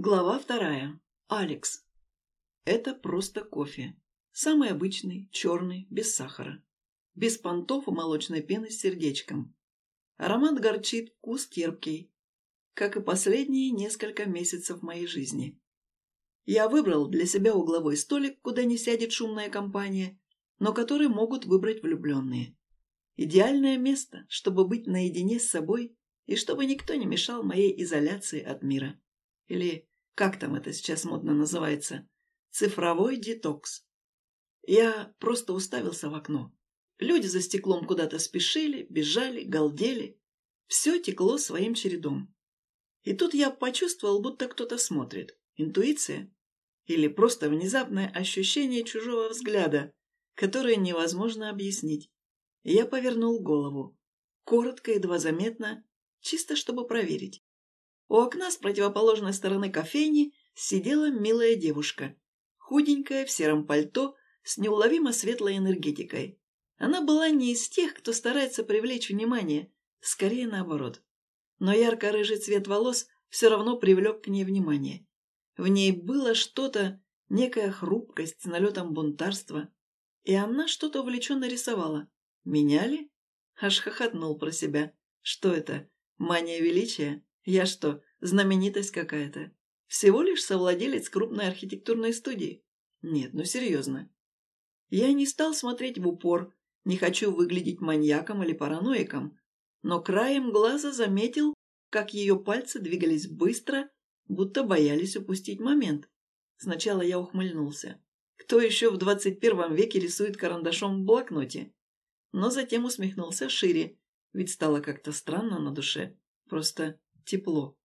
Глава вторая. Алекс. Это просто кофе. Самый обычный, черный, без сахара. Без понтов и молочной пены с сердечком. Аромат горчит, вкус терпкий. Как и последние несколько месяцев моей жизни. Я выбрал для себя угловой столик, куда не сядет шумная компания, но который могут выбрать влюбленные. Идеальное место, чтобы быть наедине с собой и чтобы никто не мешал моей изоляции от мира. Или как там это сейчас модно называется? Цифровой детокс. Я просто уставился в окно. Люди за стеклом куда-то спешили, бежали, галдели. Все текло своим чередом. И тут я почувствовал, будто кто-то смотрит. Интуиция? Или просто внезапное ощущение чужого взгляда, которое невозможно объяснить. Я повернул голову. Коротко, едва заметно, чисто чтобы проверить. У окна с противоположной стороны кофейни сидела милая девушка, худенькая, в сером пальто, с неуловимо светлой энергетикой. Она была не из тех, кто старается привлечь внимание, скорее наоборот. Но ярко-рыжий цвет волос все равно привлек к ней внимание. В ней было что-то, некая хрупкость с налетом бунтарства, и она что-то увлеченно рисовала. Меня ли? Аж хохотнул про себя. Что это? Мания величия? Я что, знаменитость какая-то? Всего лишь совладелец крупной архитектурной студии? Нет, ну серьезно. Я не стал смотреть в упор, не хочу выглядеть маньяком или параноиком, но краем глаза заметил, как ее пальцы двигались быстро, будто боялись упустить момент. Сначала я ухмыльнулся. Кто еще в двадцать первом веке рисует карандашом в блокноте? Но затем усмехнулся шире, ведь стало как-то странно на душе. Просто тепло.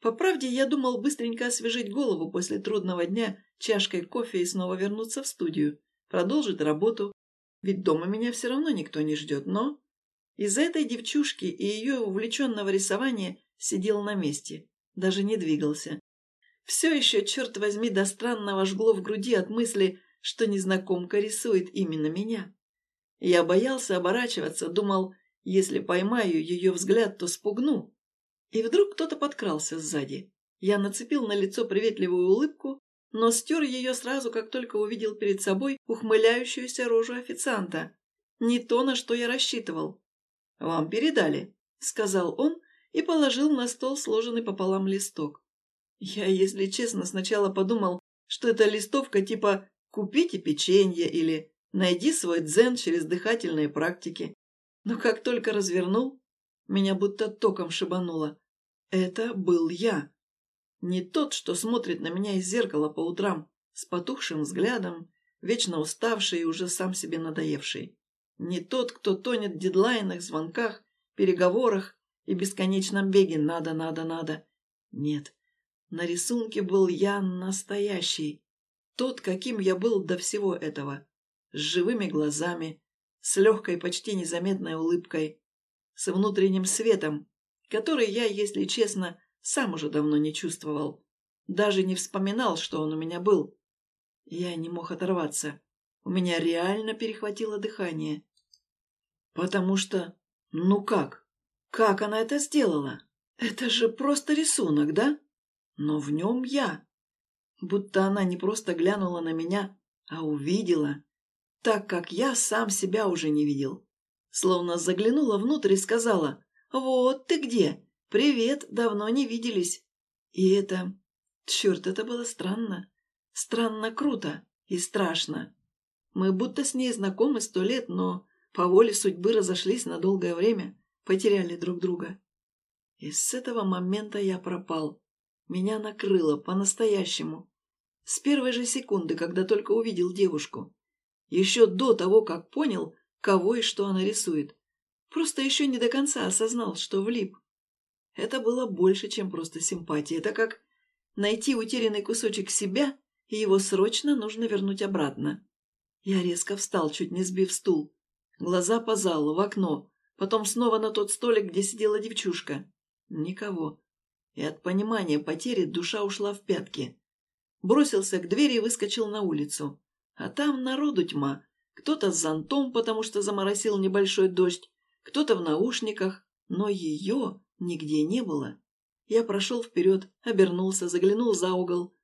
По правде, я думал быстренько освежить голову после трудного дня чашкой кофе и снова вернуться в студию, продолжить работу, ведь дома меня все равно никто не ждет, но... Из-за этой девчушки и ее увлеченного рисования сидел на месте, даже не двигался. Все еще, черт возьми, до странного жгло в груди от мысли, что незнакомка рисует именно меня. Я боялся оборачиваться, думал, если поймаю ее взгляд, то спугну. И вдруг кто-то подкрался сзади. Я нацепил на лицо приветливую улыбку, но стер ее сразу, как только увидел перед собой ухмыляющуюся рожу официанта. Не то, на что я рассчитывал. «Вам передали», — сказал он и положил на стол сложенный пополам листок. Я, если честно, сначала подумал, что это листовка типа «Купите печенье» или «Найди свой дзен через дыхательные практики». Но как только развернул, меня будто током шибануло. Это был я. Не тот, что смотрит на меня из зеркала по утрам, с потухшим взглядом, вечно уставший и уже сам себе надоевший. Не тот, кто тонет в дедлайнах, звонках, переговорах и бесконечном беге «надо, надо, надо». Нет, на рисунке был я настоящий. Тот, каким я был до всего этого. С живыми глазами, с легкой, почти незаметной улыбкой, с внутренним светом, который я, если честно, сам уже давно не чувствовал. Даже не вспоминал, что он у меня был. Я не мог оторваться. У меня реально перехватило дыхание. Потому что... Ну как? Как она это сделала? Это же просто рисунок, да? Но в нем я. Будто она не просто глянула на меня, а увидела. Так как я сам себя уже не видел. Словно заглянула внутрь и сказала «Вот ты где! Привет, давно не виделись!» И это... Черт, это было странно. Странно круто и страшно. Мы будто с ней знакомы сто лет, но по воле судьбы разошлись на долгое время, потеряли друг друга. И с этого момента я пропал. Меня накрыло по-настоящему. С первой же секунды, когда только увидел девушку. Еще до того, как понял, кого и что она рисует. Просто еще не до конца осознал, что влип. Это было больше, чем просто симпатия. Это как найти утерянный кусочек себя, и его срочно нужно вернуть обратно. Я резко встал, чуть не сбив стул. Глаза по залу, в окно, потом снова на тот столик, где сидела девчушка. Никого. И от понимания потери душа ушла в пятки. Бросился к двери и выскочил на улицу. А там народу тьма. Кто-то с зонтом, потому что заморосил небольшой дождь, кто-то в наушниках, но ее нигде не было. Я прошел вперед, обернулся, заглянул за угол.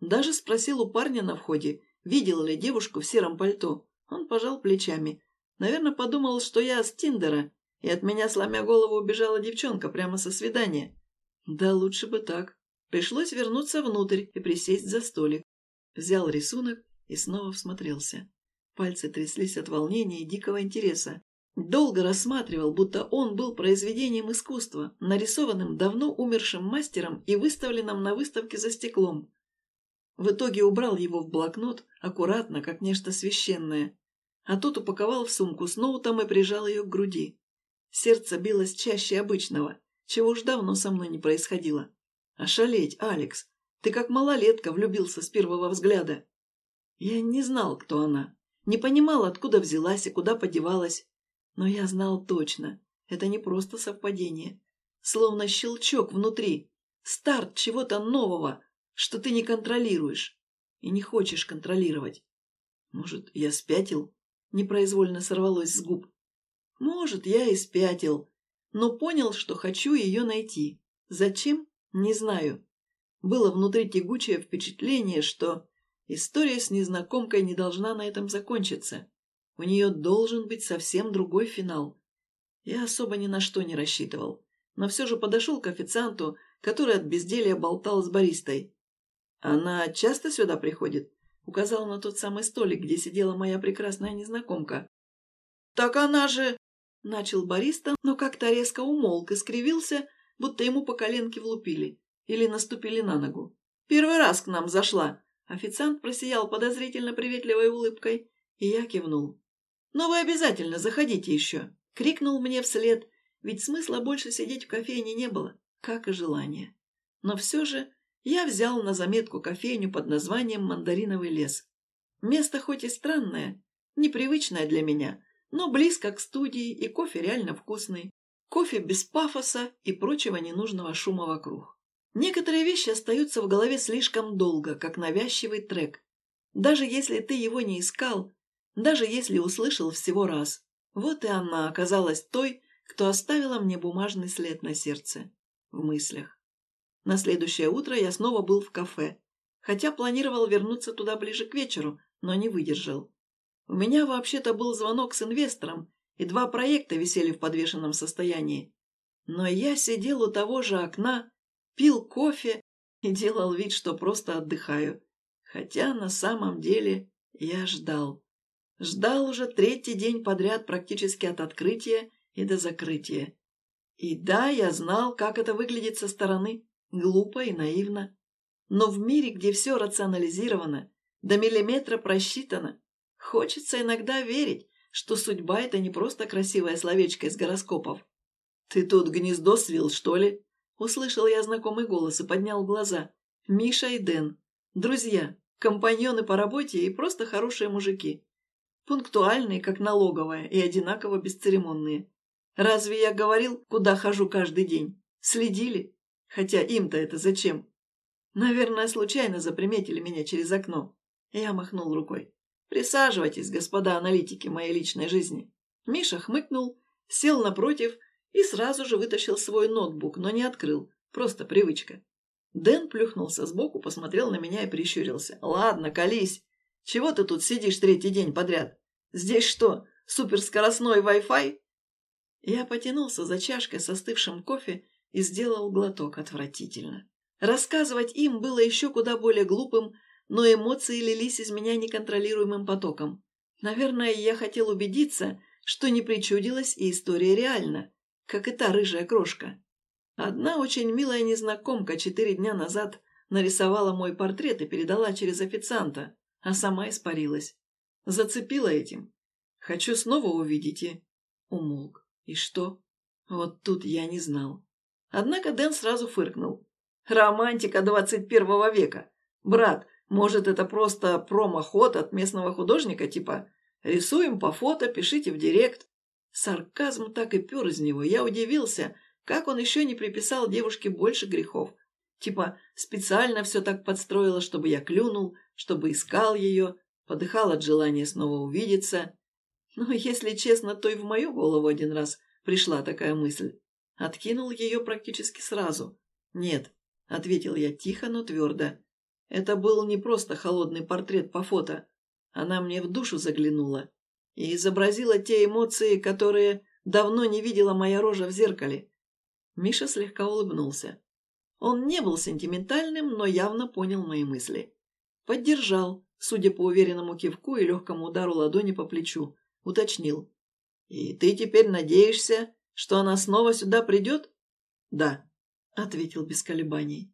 Даже спросил у парня на входе, видел ли девушку в сером пальто. Он пожал плечами. Наверное, подумал, что я с Тиндера, и от меня, сломя голову, убежала девчонка прямо со свидания. Да лучше бы так. Пришлось вернуться внутрь и присесть за столик. Взял рисунок и снова всмотрелся. Пальцы тряслись от волнения и дикого интереса. Долго рассматривал, будто он был произведением искусства, нарисованным давно умершим мастером и выставленным на выставке за стеклом. В итоге убрал его в блокнот, аккуратно, как нечто священное, а тут упаковал в сумку с ноутом и прижал ее к груди. Сердце билось чаще обычного, чего уж давно со мной не происходило. Ошалеть, Алекс, ты как малолетка влюбился с первого взгляда. Я не знал, кто она, не понимал, откуда взялась и куда подевалась. Но я знал точно, это не просто совпадение. Словно щелчок внутри, старт чего-то нового, что ты не контролируешь и не хочешь контролировать. Может, я спятил? Непроизвольно сорвалось с губ. Может, я и спятил, но понял, что хочу ее найти. Зачем? Не знаю. Было внутри тягучее впечатление, что история с незнакомкой не должна на этом закончиться. У нее должен быть совсем другой финал. Я особо ни на что не рассчитывал, но все же подошел к официанту, который от безделья болтал с баристой. «Она часто сюда приходит?» Указал на тот самый столик, где сидела моя прекрасная незнакомка. «Так она же...» Начал бариста, но как-то резко умолк и скривился, будто ему по коленке влупили или наступили на ногу. «Первый раз к нам зашла!» Официант просиял подозрительно приветливой улыбкой, и я кивнул. «Но вы обязательно заходите еще!» — крикнул мне вслед, ведь смысла больше сидеть в кофейне не было, как и желания. Но все же я взял на заметку кофейню под названием «Мандариновый лес». Место хоть и странное, непривычное для меня, но близко к студии, и кофе реально вкусный. Кофе без пафоса и прочего ненужного шума вокруг. Некоторые вещи остаются в голове слишком долго, как навязчивый трек. Даже если ты его не искал, даже если услышал всего раз. Вот и она оказалась той, кто оставила мне бумажный след на сердце. В мыслях. На следующее утро я снова был в кафе, хотя планировал вернуться туда ближе к вечеру, но не выдержал. У меня вообще-то был звонок с инвестором, и два проекта висели в подвешенном состоянии. Но я сидел у того же окна, пил кофе и делал вид, что просто отдыхаю. Хотя на самом деле я ждал. Ждал уже третий день подряд практически от открытия и до закрытия. И да, я знал, как это выглядит со стороны. Глупо и наивно. Но в мире, где все рационализировано, до миллиметра просчитано, хочется иногда верить, что судьба – это не просто красивое словечко из гороскопов. «Ты тут гнездо свил, что ли?» Услышал я знакомый голос и поднял глаза. Миша и Дэн. Друзья, компаньоны по работе и просто хорошие мужики. Пунктуальные, как налоговая, и одинаково бесцеремонные. Разве я говорил, куда хожу каждый день? Следили? Хотя им-то это зачем? Наверное, случайно заприметили меня через окно. Я махнул рукой. Присаживайтесь, господа аналитики моей личной жизни. Миша хмыкнул, сел напротив и сразу же вытащил свой ноутбук, но не открыл. Просто привычка. Дэн плюхнулся сбоку, посмотрел на меня и прищурился. «Ладно, колись. Чего ты тут сидишь третий день подряд? Здесь что, суперскоростной Wi-Fi?» Я потянулся за чашкой с остывшим кофе и сделал глоток отвратительно. Рассказывать им было еще куда более глупым, но эмоции лились из меня неконтролируемым потоком. Наверное, я хотел убедиться, что не причудилась и история реальна, как и та рыжая крошка. Одна очень милая незнакомка четыре дня назад нарисовала мой портрет и передала через официанта, а сама испарилась. Зацепила этим. Хочу снова увидеть и... Умолк. И что? Вот тут я не знал. Однако Дэн сразу фыркнул. «Романтика двадцать первого века. Брат, может, это просто промоход от местного художника, типа «рисуем по фото, пишите в директ». Сарказм так и пер из него. Я удивился, как он еще не приписал девушке больше грехов. Типа специально все так подстроила, чтобы я клюнул, чтобы искал ее, подыхал от желания снова увидеться. Но, если честно, то и в мою голову один раз пришла такая мысль. Откинул ее практически сразу. «Нет», — ответил я тихо, но твердо. «Это был не просто холодный портрет по фото. Она мне в душу заглянула и изобразила те эмоции, которые давно не видела моя рожа в зеркале». Миша слегка улыбнулся. Он не был сентиментальным, но явно понял мои мысли. Поддержал, судя по уверенному кивку и легкому удару ладони по плечу. Уточнил. «И ты теперь надеешься, что она снова сюда придет?» «Да», — ответил без колебаний.